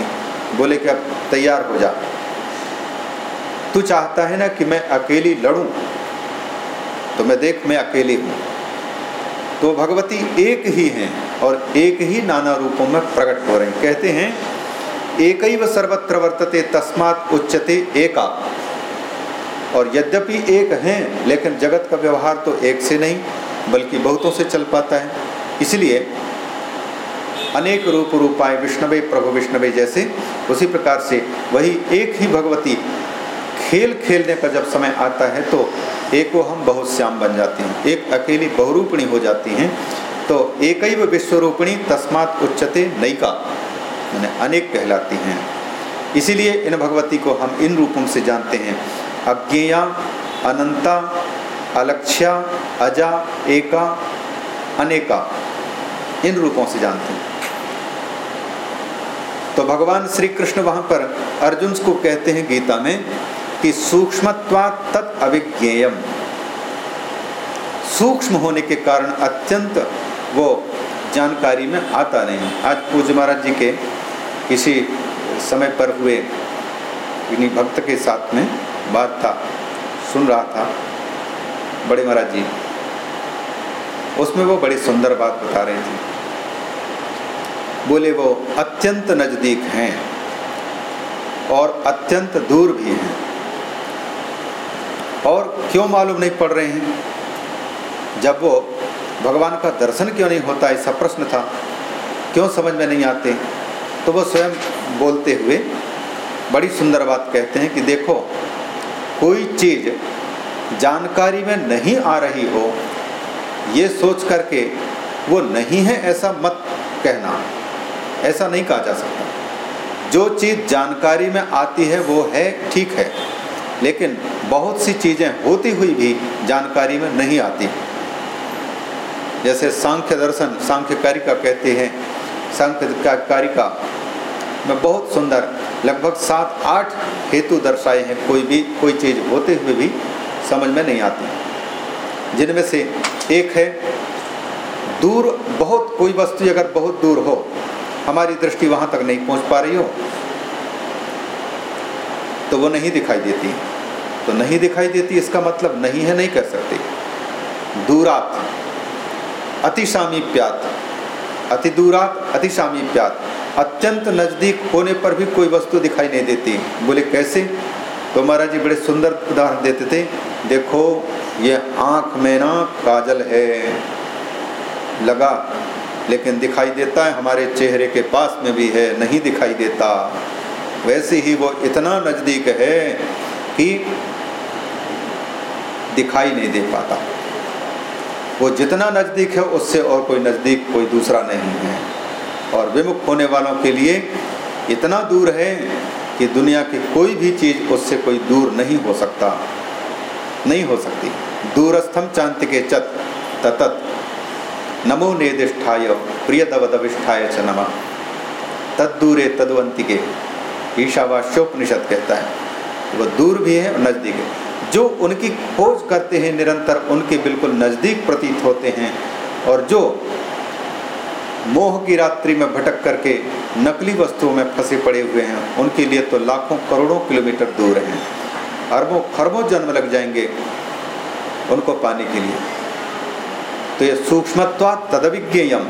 बोले कि अब तैयार हो जा। तू चाहता है ना कि मैं अकेली लड़ूं? तो मैं देख, मैं अकेली हूँ। तो भगवती एक ही हैं और एक ही नाना रूपों में प्रकट हो रहे हैं। कहते हैं एक ही सर्वत्र वर्तते, तस्मात उच्चते एका। और यद्यपि एक हैं, लेकिन जगत का व्यवहार तो एक से नहीं, बल्कि बहुतों से चल पाता है। इसलिए अनेक रूप रूपाए विष्णवे, प्रभु विष्णवे जैसे, उसी प्रकार से वही एक ही भगवती खेल खेलने का जब समय आता है तो एक वो हम बहुत श्याम बन जाते हैं। एक अकेली बहुरूपणी हो जाती हैं। तो एक ही विश्वरूपिणी तस्मात उच्चते नैका मैंने अनेक कहलाती हैं। इसीलिए इन भगवती को हम इन रूपों से जानते हैं। अज्ञेया, अनंता, अलक्ष्या, अजा, एका, अनेका, इन रूपों से जानते हैं। तो भगवान श्री कृष्ण वहाँ पर अर्जुन को कहते हैं गीता में कि सूक्ष्मत्वा तत् अविज्ञेयम सूक्ष्म होने के कारण अत्यंत वो जानकारी में आता नहीं। आज पूज्य महाराज जी के किसी समय पर हुए इन्हीं भक्त के साथ में बात था, सुन रहा था। बड़े महाराज जी, उसमें वो बड़ी सुंदर बात बता रहे थे। बोले, वो अत्यंत नज़दीक हैं और अत्यंत दूर भी हैं। और क्यों मालूम नहीं पड़ रहे हैं? जब वो भगवान का दर्शन क्यों नहीं होता, ऐसा प्रश्न था। क्यों समझ में नहीं आते? तो वो स्वयं बोलते हुए बड़ी सुंदर बात कहते हैं कि, देखो, कोई चीज़ जानकारी में नहीं आ रही हो, ये सोच करके वो नहीं है, ऐसा मत कहना। ऐसा नहीं कहा जा सकता। जो चीज़ जानकारी में आती है, वो है, ठीक है। लेकिन बहुत सी चीज़ें होती हुई भी जानकारी में नहीं आती जैसे सांख्य दर्शन सांख्य कारिका कहते हैं सांख्य कारिका में बहुत सुंदर, लगभग सात, आठ हेतु दर्शाए हैं, कोई भी, कोई चीज़ होते हुए भी समझ में नहीं आती। जिनमें से एक है, दूर, बहुत, कोई वस्तु अगर बहुत दूर हो हमारी दृष्टि वहाँ तक नहीं पहुँच पा रही हो तो वो नहीं दिखाई देती। तो नहीं दिखाई देती, इसका मतलब नहीं है, नहीं कर सकते। दूरात अति अति दूरात अति अत्यंत नज़दीक होने पर भी कोई वस्तु दिखाई नहीं देती। बोले, कैसे? तो महाराज जी बड़े सुंदर उदाहरण देते थे। देखो, ये आँख में ना काजल है, लगा लेकिन दिखाई देता है, हमारे चेहरे के पास में भी है, नहीं दिखाई देता। वैसे ही वो इतना नज़दीक है कि दिखाई नहीं दे पाता। वो जितना नज़दीक है, उससे और कोई नज़दीक कोई दूसरा नहीं है। और विमुख होने वालों के लिए इतना दूर है कि दुनिया की कोई भी चीज़ उससे कोई दूर नहीं हो सकता। नहीं हो सकती। दूरस्थम चांत के चत ततत नमो नेदिष्ठाय प्रियतवदविष्ठाय च नम। तदूरे तदवंतिके, ईशावास्योपनिषद कहता है। वो दूर भी है और नज़दीक है। जो उनकी खोज करते हैं निरंतर, उनके बिल्कुल नज़दीक प्रतीत होते हैं। और जो मोह की रात्रि में भटक करके नकली वस्तुओं में फंसे पड़े हुए हैं, उनके लिए तो लाखों करोड़ों किलोमीटर दूर हैं। अरबों खरबों जन्म लग जाएँगे उनको पाने के लिए। तो ये सूक्ष्मत्वा तदविज्ञेयम।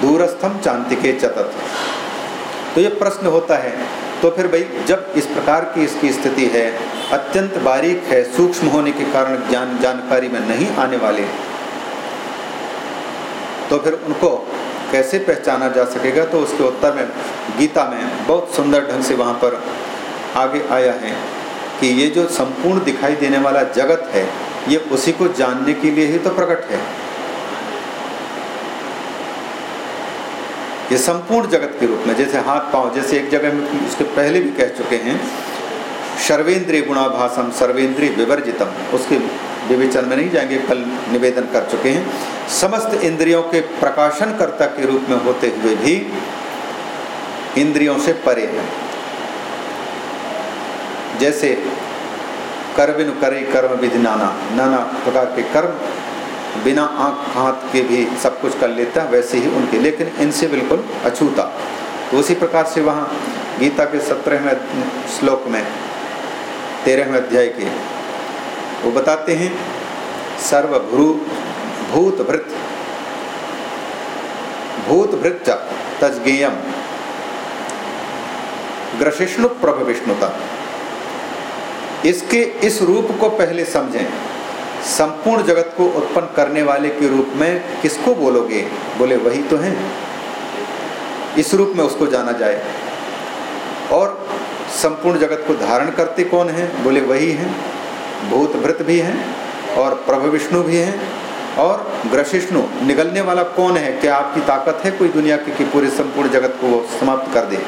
दूरस्थम चांतिके चतत तो ये प्रश्न होता है तो फिर भाई, जब इस प्रकार की इसकी स्थिति है, अत्यंत बारीक है, सूक्ष्म होने के कारण ज्ञान, जानकारी में नहीं आने वाले तो फिर उनको कैसे पहचाना जा सकेगा? तो उसके उत्तर में, गीता में बहुत सुंदर ढंग से वहाँ पर आगे आया है कि ये जो संपूर्ण दिखाई देने वाला जगत है ये उसी को जानने के लिए ही तो प्रकट है। ये संपूर्ण जगत के रूप में, जैसे हाथ पाँव, जैसे एक जगह में उसके पहले भी कह चुके हैं, सर्वेंद्रीय गुणाभासम, सर्वेंद्रीय विवर्जितम, उसके विवेचन में नहीं जाएँगे, कल निवेदन कर चुके हैं। समस्त इंद्रियों के प्रकाशनकर्ता के रूप में होते हुए भी इंद्रियों से परे हैं। जैसे कर्विन करे कर्म विधि नाना। नाना प्रकार के कर्म बिना आँख हाथ के भी सब कुछ कर लेता है, वैसे ही उनके। लेकिन इनसे बिल्कुल अछूता। तो उसी प्रकार से वहाँ गीता के सत्रहवें श्लोक में, तेरहवें अध्याय के, वो बताते हैं, सर्वभ्रू भूत भृत भूत भृत तजगेयम ग्रशिष्णु प्रभ विष्णुता इसके इस रूप को पहले समझें। संपूर्ण जगत को उत्पन्न करने वाले के रूप में किसको बोलोगे? बोले, वही तो हैं। इस रूप में उसको जाना जाए। और संपूर्ण जगत को धारण करते कौन है? बोले, वही हैं। भूत भृत भी हैं और प्रभु विष्णु भी हैं और ग्रशिष्णु निगलने वाला कौन है? क्या आपकी ताकत है कोई दुनिया की कि पूरे संपूर्ण जगत को समाप्त कर दे?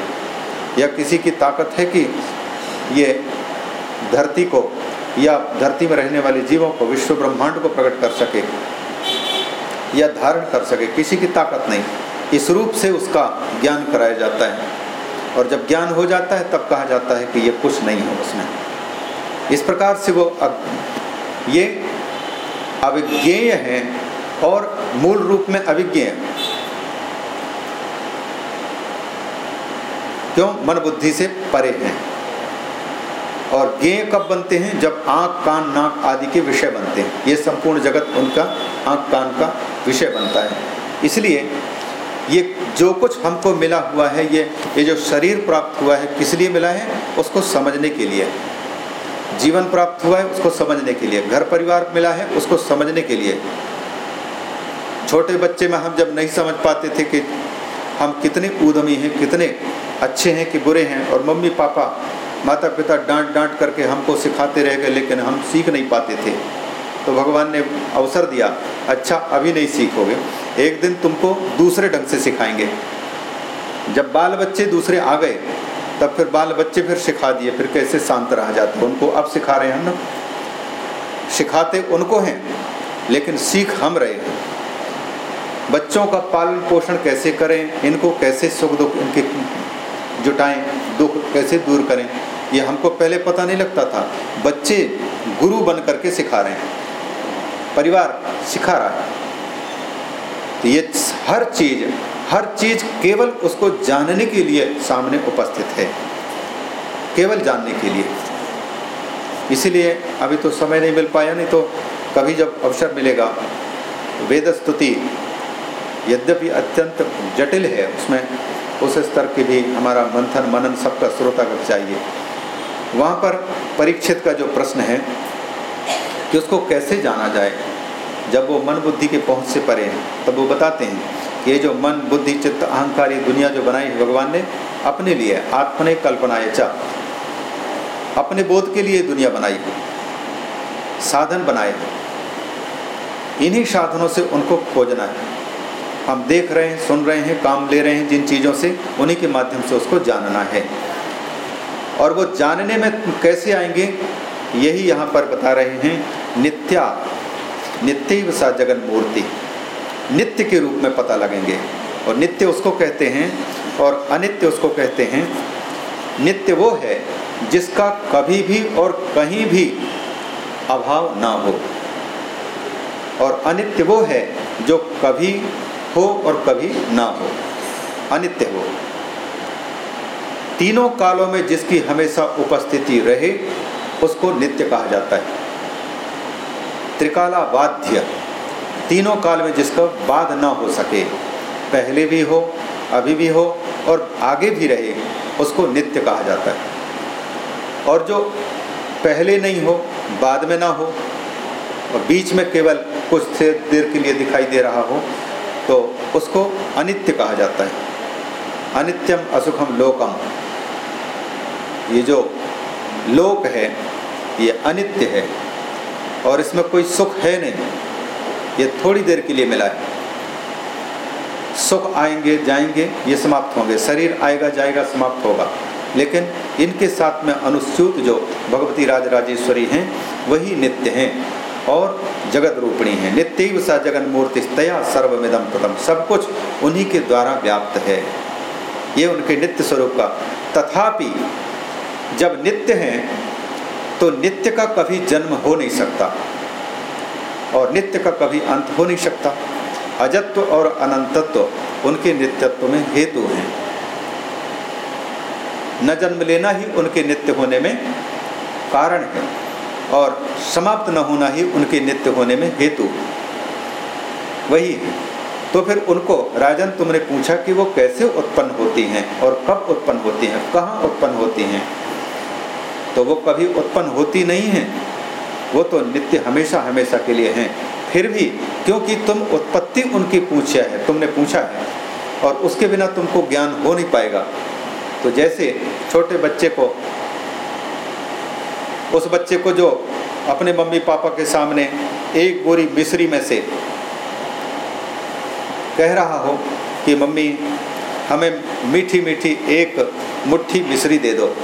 या किसी की ताकत है कि ये धरती को या धरती में रहने वाले जीवों को, विश्व ब्रह्मांड को प्रकट कर सके या धारण कर सके, किसी की ताकत नहीं। इस रूप से उसका ज्ञान कराया जाता है। और जब ज्ञान हो जाता है, तब कहा जाता है कि ये कुछ नहीं है उसमें। इस प्रकार से वो ये अविज्ञेय है और मूल रूप में अविज्ञेय क्यों? मन बुद्धि से परे हैं। और ज्ञेय कब बनते हैं? जब आँख, कान, नाक आदि के विषय बनते हैं। ये संपूर्ण जगत उनका, आँख, कान का विषय बनता है। इसलिए ये जो कुछ हमको मिला हुआ है, ये ये जो शरीर प्राप्त हुआ है, किस लिए मिला है? उसको समझने के लिए। जीवन प्राप्त हुआ है, उसको समझने के लिए। घर परिवार मिला है, उसको समझने के लिए। छोटे बच्चे में हम जब नहीं समझ पाते थे कि हम कितने ऊधमी हैं, कितने अच्छे हैं कि बुरे हैं, और मम्मी, पापा माता पिता डांट डांट करके हमको सिखाते रह गए, लेकिन हम सीख नहीं पाते थे। तो भगवान ने अवसर दिया अच्छा अभी नहीं सीखोगे। एक दिन तुमको दूसरे ढंग से सिखाएँगे। जब बाल बच्चे दूसरे आ गए, तब फिर बाल बच्चे फिर सिखा दिए, फिर कैसे शांत रह जाते उनको अब सिखा रहे हैं ना सिखाते उनको हैं, लेकिन सीख हम रहे हैं। बच्चों का पालन पोषण कैसे करें? इनको कैसे सुख दुख इनके जुटाएँ, दुख कैसे दूर करें? ये हमको पहले पता नहीं लगता था। बच्चे गुरु बन करके सिखा रहे हैं। परिवार सिखा रहा है। तो ये हर चीज़ हर चीज़ केवल उसको जानने के लिए सामने उपस्थित है। केवल जानने के लिए। इसीलिए अभी तो समय नहीं मिल पाया, नहीं तो कभी जब अवसर मिलेगा, वेद स्तुति यद्यपि अत्यंत जटिल है, उसमें उस स्तर की भी हमारा मंथन मनन सबका श्रोतागत चाहिए। वहाँ पर परीक्षित का जो प्रश्न है कि उसको कैसे जाना जाए, जब वो मन बुद्धि के पहुँच से परे हैं, तब वो बताते हैं कि ये जो मन, बुद्धि, चित्त, अहंकार, ये दुनिया जो बनाई है भगवान ने, अपने लिए, आत्मने कल्पनाए चा। अपने बोध के लिए दुनिया बनाई साधन बनाए इन्हीं साधनों से उनको खोजना है। हम देख रहे हैं, सुन रहे हैं, काम ले रहे हैं जिन चीज़ों से, उन्हीं के माध्यम से उसको जानना है। और वो जानने में कैसे आएँगे, यही यहाँ पर बता रहे हैं नित्या, नित्य सा जगन मूर्ति। नित्य के रूप में पता लगेंगे। और नित्य उसको कहते हैं और अनित्य उसको कहते हैं, नित्य वो है जिसका कभी भी और कहीं भी अभाव ना हो। और अनित्य वो है जो कभी हो और कभी ना हो। अनित्य हो। तीनों कालों में जिसकी हमेशा उपस्थिति रहे, उसको नित्य कहा जाता है। त्रिकाला वाद्य तीनों काल में जिसका बाध ना हो सके, पहले भी हो, अभी भी हो और आगे भी रहे, उसको नित्य कहा जाता है। और जो पहले नहीं हो, बाद में ना हो, और बीच में केवल कुछ देर के लिए दिखाई दे रहा हो तो उसको अनित्य कहा जाता है। अनित्यम असुखम लोकम। ये जो लोक है, ये अनित्य है और इसमें कोई सुख है नहीं। ये थोड़ी देर के लिए मिला है। सुख आएँगे, जाएँगे, ये समाप्त होंगे। शरीर आएगा, जाएगा, समाप्त होगा। लेकिन इनके साथ में अनुस्यूत जो भगवती राज राजेश्वरी हैं, वही नित्य हैं और जगत रूपणी है। नित्य सा जगन मूर्ति तया सर्वमिदम प्रथम सब कुछ उन्हीं के द्वारा व्याप्त है। ये उनके नित्य स्वरूप का। तथापि जब नित्य हैं तो नित्य का कभी जन्म हो नहीं सकता और नित्य का कभी अंत हो नहीं सकता। अजत्व और अनंतत्व उनके नित्यत्व में हेतु हैं। न जन्म लेना ही उनके नित्य होने में कारण है और समाप्त न होना ही उनके नित्य होने में हेतु। वही है। तो फिर उनको, राजन, तुमने पूछा कि वो कैसे उत्पन्न होती हैं और कब उत्पन्न होती हैं, कहाँ उत्पन्न होती हैं? तो वो कभी उत्पन्न होती नहीं है। वो तो नित्य हमेशा हमेशा के लिए हैं। फिर भी क्योंकि तुम उत्पत्ति उनकी पूछा है, तुमने पूछा है, और उसके बिना तुमको ज्ञान हो नहीं पाएगा। तो जैसे छोटे बच्चे को, उस बच्चे को जो अपने मम्मी पापा के सामने एक बोरी मिश्री में से कह रहा हो कि, मम्मी, हमें मीठी मीठी एक मुट्ठी मिश्री दे दो।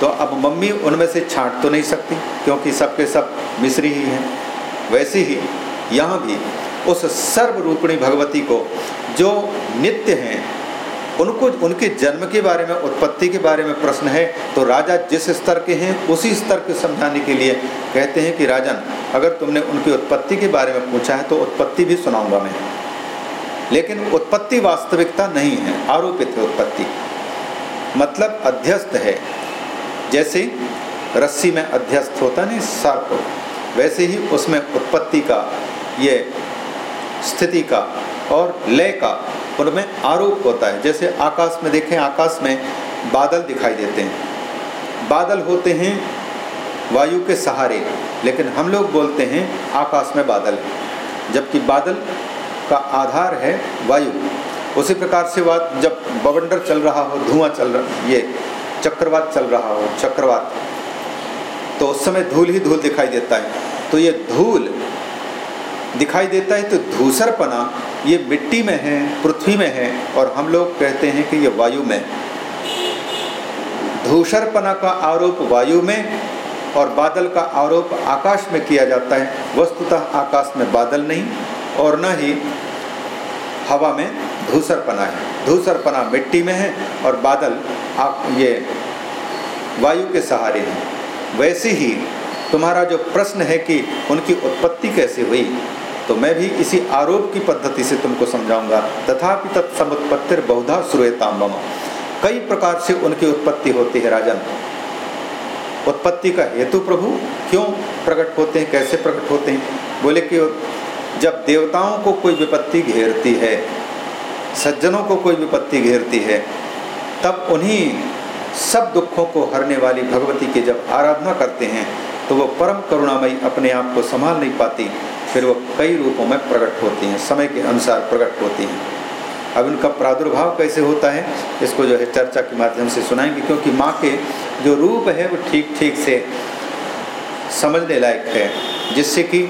तो अब मम्मी उनमें से छांट तो नहीं सकती, क्योंकि सबके सब मिश्री ही हैं। वैसे ही यहाँ भी उस सर्वरूपिणी भगवती को जो नित्य हैं, उनको उनके जन्म के बारे में, उत्पत्ति के बारे में प्रश्न है तो राजा जिस स्तर के हैं, उसी स्तर के समझाने के लिए कहते हैं कि राजन, अगर तुमने उनकी उत्पत्ति के बारे में पूछा है तो उत्पत्ति भी सुनाऊँगा मैं। लेकिन उत्पत्ति वास्तविकता नहीं है, आरोपित है उत्पत्ति। मतलब अध्यस्त है जैसे रस्सी में अध्यस्त होता नहीं सर्प वैसे ही उसमें उत्पत्ति का, ये स्थिति का और लय का उनमें आरोप होता है। जैसे आकाश में देखें, आकाश में बादल दिखाई देते हैं। बादल होते हैं वायु के सहारे, लेकिन हम लोग बोलते हैं आकाश में बादल। जबकि बादल का आधार है वायु। उसी प्रकार से बात जब बवंडर चल रहा हो, धुआँ चल रहा, ये चक्रवात चल रहा हो, चक्रवात। तो उस समय धूल ही धूल दिखाई देता है। तो ये धूल दिखाई देता है तो धूसरपना ये मिट्टी में है, पृथ्वी में है, और हम लोग कहते हैं कि ये वायु में। धूसरपना का आरोप वायु में और बादल का आरोप आकाश में किया जाता है। वस्तुतः आकाश में बादल नहीं, और न ही हवा में धूसरपना है। धूसरपना मिट्टी में है और बादल ये वायु के सहारे हैं। वैसे ही तुम्हारा जो प्रश्न है कि उनकी उत्पत्ति कैसे हुई तो मैं भी इसी आरोप की पद्धति से तुमको समझाऊँगा। तथापि तत्समुत्पत्तिर बहुधा श्रूयताम कई प्रकार से उनकी उत्पत्ति होती है, राजन। उत्पत्ति का हेतु प्रभु क्यों प्रकट होते हैं, कैसे प्रकट होते हैं? बोले कि जब देवताओं को कोई विपत्ति घेरती है, सज्जनों को कोई विपत्ति घेरती है तब उन्हीं सब दुखों को हरने वाली भगवती की जब आराधना करते हैं तो वो परम करुणामयी अपने आप को संभाल नहीं पाती, फिर वो कई रूपों में प्रकट होती हैं, समय के अनुसार प्रकट होती हैं। अब इनका प्रादुर्भाव कैसे होता है, इसको जो है चर्चा के माध्यम से सुनाएँगे, क्योंकि माँ के जो रूप है, वो ठीक ठीक से समझने लायक है, जिससे कि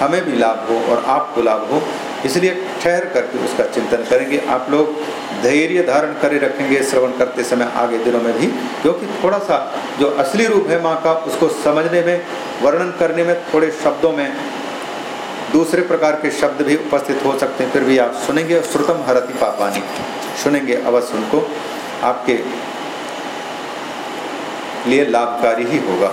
हमें भी लाभ हो और आपको लाभ हो। इसलिए ठहर करके उसका चिंतन करेंगे। आप लोग धैर्य धारण करे रखेंगे श्रवण करते समय आगे दिनों में भी, क्योंकि थोड़ा सा जो असली रूप है माँ का, उसको समझने में, वर्णन करने में थोड़े शब्दों में दूसरे प्रकार के शब्द भी उपस्थित हो सकते हैं, फिर भी आप सुनेंगे। श्रुतम हरति पापानी। सुनेंगे अवश्य उनको। आपके लिए लाभकारी ही होगा।